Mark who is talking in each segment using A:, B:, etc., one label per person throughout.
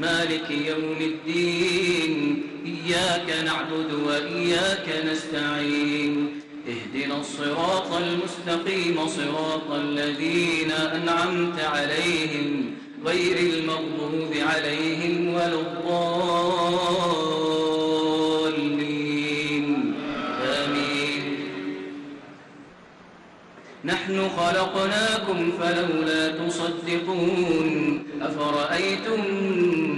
A: مالك يوم
B: الدين إياك نعبد وإياك نستعين اهدنا الصراط المستقيم صراط الذين أنعمت عليهم غير المغضوب عليهم ولا الضالين آمين نحن خلقناكم فلولا تصدقون أفرأيتم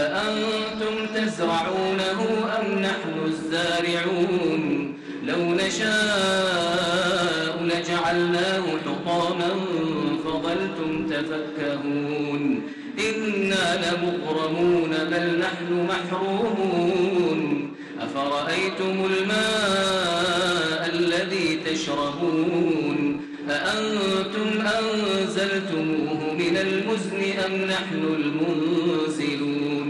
B: أأنتم تزرعونه أم نحن الزارعون لو نشاء لجعلناه حطاما فظلتم تفكهون إنا لمغرمون بل نحن محرومون أفرأيتم الماء الذي تشربون أأنتم أنزلتموه من المزن أم نحن المنزلون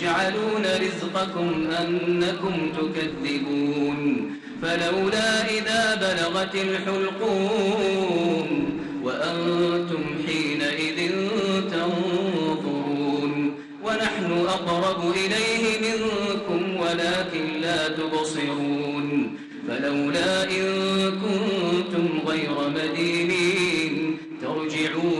B: تجعلون رزقكم أنكم تكذبون فلولا إذا بلغت الحلقوم وأنتم حينئذ تنظرون ونحن أقرب إليه منكم ولكن لا تبصرون فلولا إن كنتم غير مدينين ترجعون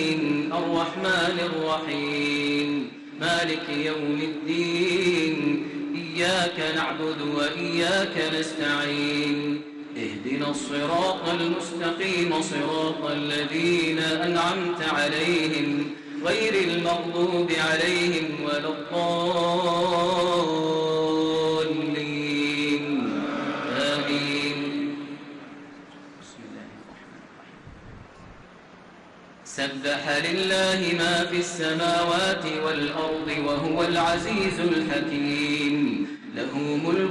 B: إياك نعبد وإياك نستعين اهدنا الصراط المستقيم صراط الذين أنعمت عليهم غير المغضوب عليهم ولا الضالين آمين سبح لله ما في السماوات والأرض وهو العزيز الحكيم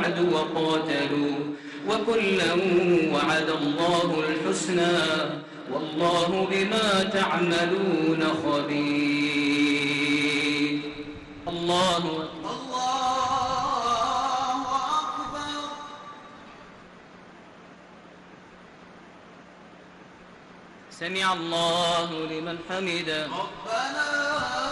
B: بعد وقاتلوا وكلا وعد الله الحسنى والله بما تعملون خبير الله الله أكبر سمع الله لمن حمده
A: ربنا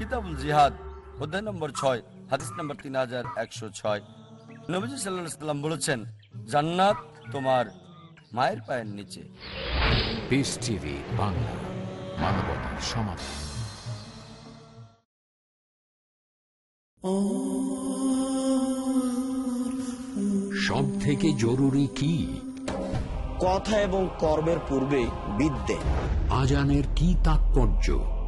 C: কিতাবুল জিহাদ অধ্যায় নম্বর ছয় হাদিস নম্বর তিন হাজার একশো ছয় নবীজি সাল্লাহ সাল্লাম বলেছেন জান্নাত তোমার মায়ের পায়ের নিচে বিস টিভি বাংলা মানবতার সমাধান সব থেকে জরুরি কি কথা এবং কর্মের পূর্বে বিদ্যে আজানের কি তাৎপর্য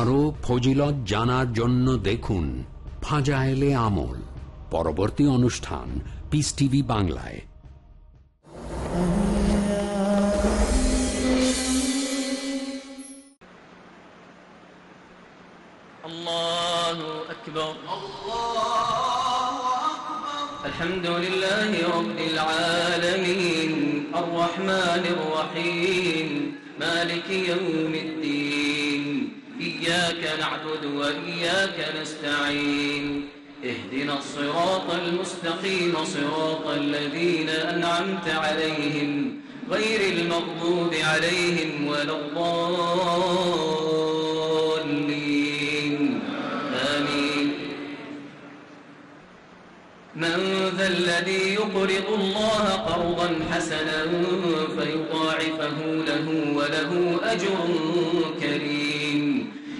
C: আরও ফজিলত জানার জন্য দেখুন ফাজায়েলে আমল পরবর্তী অনুষ্ঠান পিস টিভি বাংলায়
B: الحمد لله رب العالمين الرحمن الرحيم مالك يوم الدين إياك نعبد وإياك نستعين اهدنا الصراط المستقيم صراط الذين أنعمت عليهم غير المغضوب عليهم ولا الضالين آمين من ذا الذي يقرض الله قرضا حسنا فيضاعفه له وله أجر كريم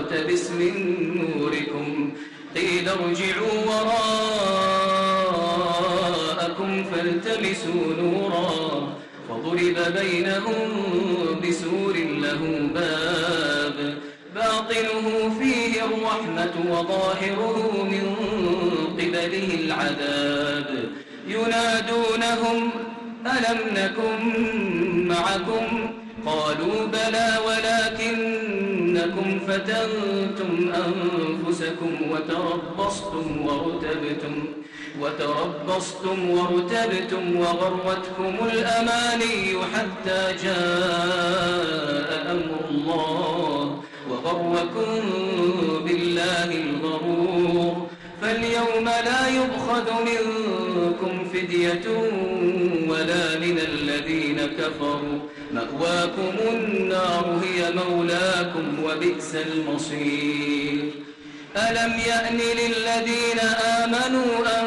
B: نقتبس من نوركم قيل ارجعوا وراءكم فالتمسوا نورا فضرب بينهم بسور له باب باطنه فيه الرحمة وظاهره من قبله العذاب
C: ينادونهم
B: ألم نكن معكم قالوا بلى ولكن دونكم فتنتم أنفسكم وتربصتم ورتبتم وتربصتم ورتبتم وغرتكم الأماني حتى جاء أمر الله وغركم بالله فاليوم لا يبخذ منكم فدية ولا من الذين كفروا مأواكم النار هي مولاكم وبئس المصير ألم يأن للذين آمنوا أن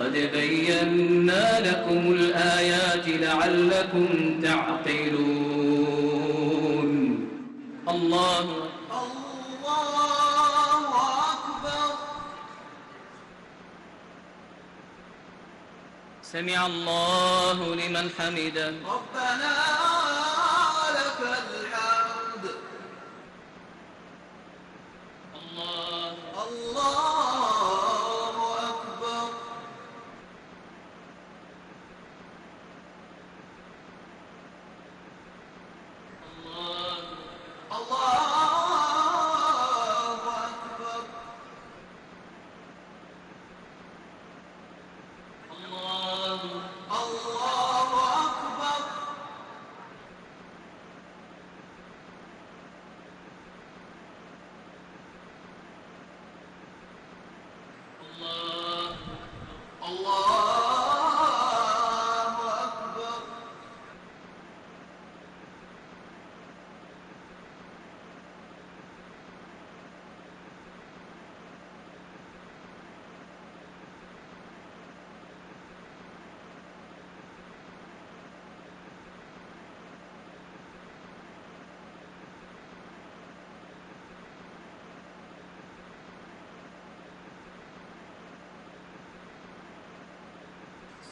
B: قد بينا لكم الآيات لعلكم تعقلون الله أكبر سمع الله لمن حمده
A: ربنا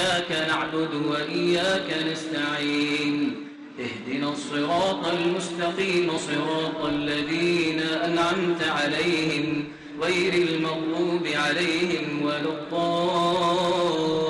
B: إياك نعبد وإياك نستعين اهدنا الصراط المستقيم صراط الذين أنعمت عليهم غير المغلوب عليهم ولا الضالين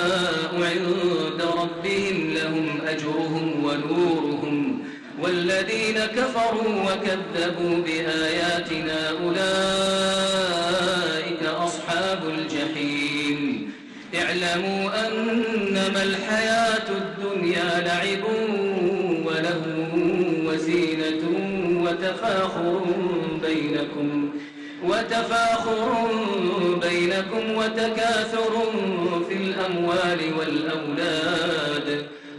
B: الذين كفروا وكذبوا بآياتنا أولئك أصحاب الجحيم اعلموا أنما الحياة الدنيا لعب وله وزينة وتفاخر بينكم وتفاخر بينكم وتكاثر في الأموال والأولاد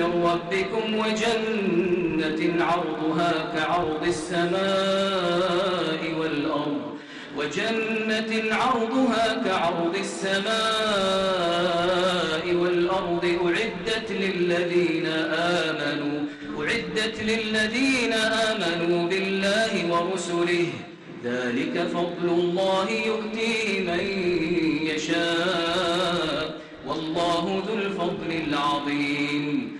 B: من ربكم وجنة عرضها كعرض السماء والأرض وجنة عرضها كعرض السماء والأرض أعدت للذين آمنوا أعدت للذين آمنوا بالله ورسله ذلك فضل الله يؤتيه من يشاء والله ذو الفضل العظيم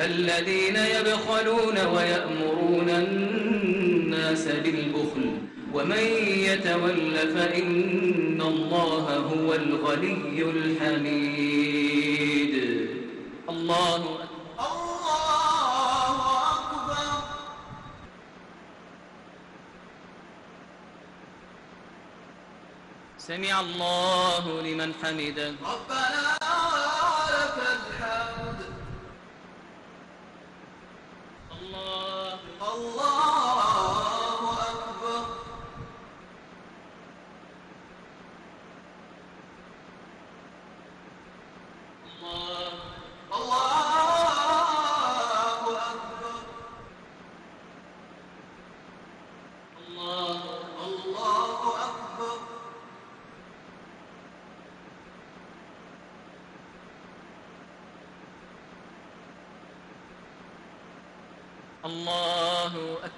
B: الذين يبخلون ويأمرون الناس بالبخل ومن يتول فإن الله هو الغني الحميد الله
A: الله أكبر
B: سمع الله لمن حمده
A: ربنا
C: Allah.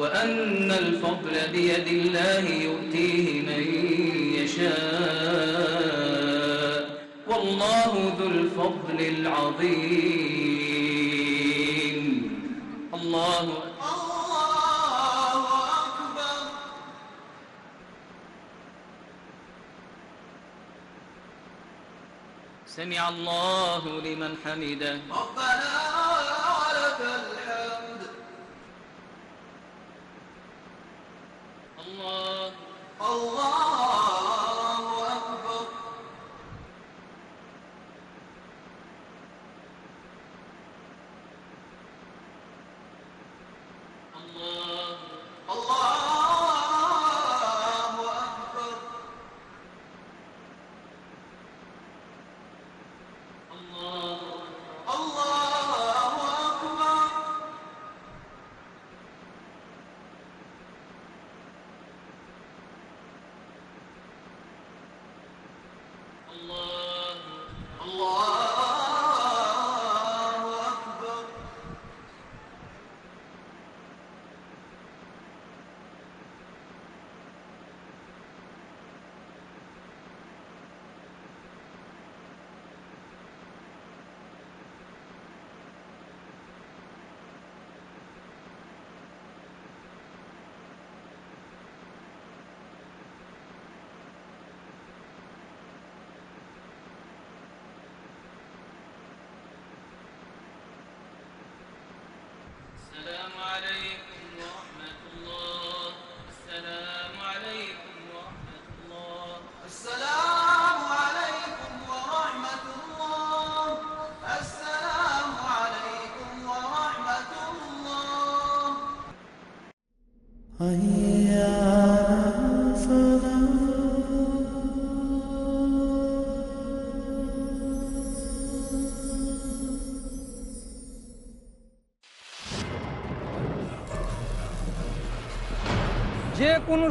B: وأن الفضل بيد الله يؤتيه من يشاء والله ذو الفضل العظيم الله
A: الله أكبر
B: سمع الله لمن حمده
A: ربنا ولك الحمد الله الله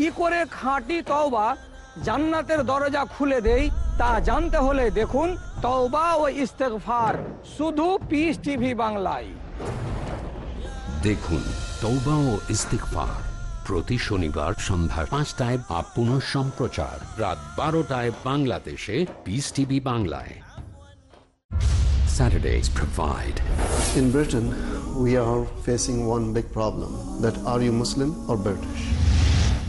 C: কি করে খাঁটি তওবা জান্নাতের দরজা খুলে দেই তা জানতে হলে দেখুন তওবা ও ইস্তেগফার শুধু পিএস টিভি বাংলায় দেখুন তৌবা ও ইস্তেগফার প্রতি শনিবার সন্ধ্যা পাঁচটায় বা পুনঃ সম্প্রচার রাত বারোটায় বাংলাদেশে পিস টিভি বাংলায় Saturdays provide.
A: In Britain, we are facing one big problem that are you Muslim or British?